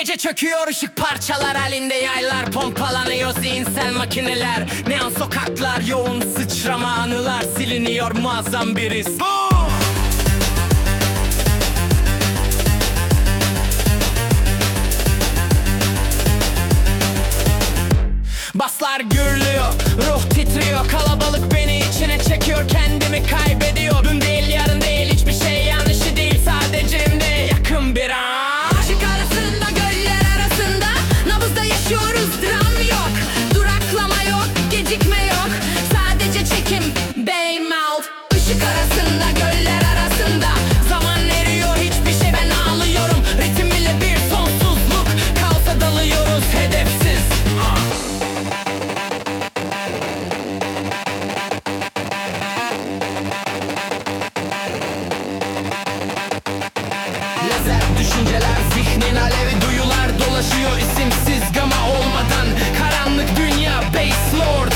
Gece çöküyor ışık parçalar halinde yaylar Pompalanıyor zihinsel makineler. Neon sokaklar yoğun sıçrama anılar Siliniyor muazzam bir his. Baslar gürlüyor, ruh titriyor Kalabalık beni içine çekiyor düşünceler zihnin alevi duyular dolaşıyor isimsiz gama olmadan. Karanlık dünya base lord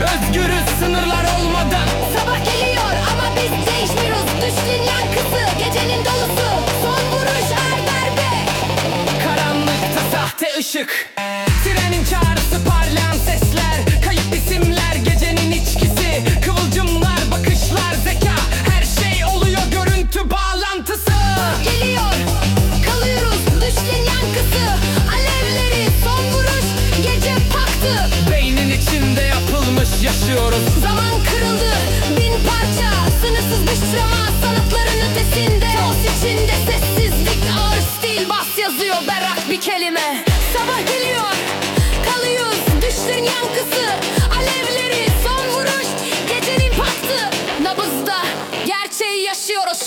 Özgürüz sınırlar olmadan. Sabah geliyor ama biz değişmiyoruz. Düştün yankısı gecenin dolusu. Son vuruş her darbe Karanlıkta sahte ışık yaşıyoruz Zaman kırıldı bin parça Sınırsız güçlama sanatların ötesinde. Kaos içinde sessizlik ağır stil Bas yazıyor berrak bir kelime. Sabah geliyor kalıyoruz düşlerin yankısı Alevleri son vuruş gecenin paktı. Nabızda gerçeği yaşıyoruz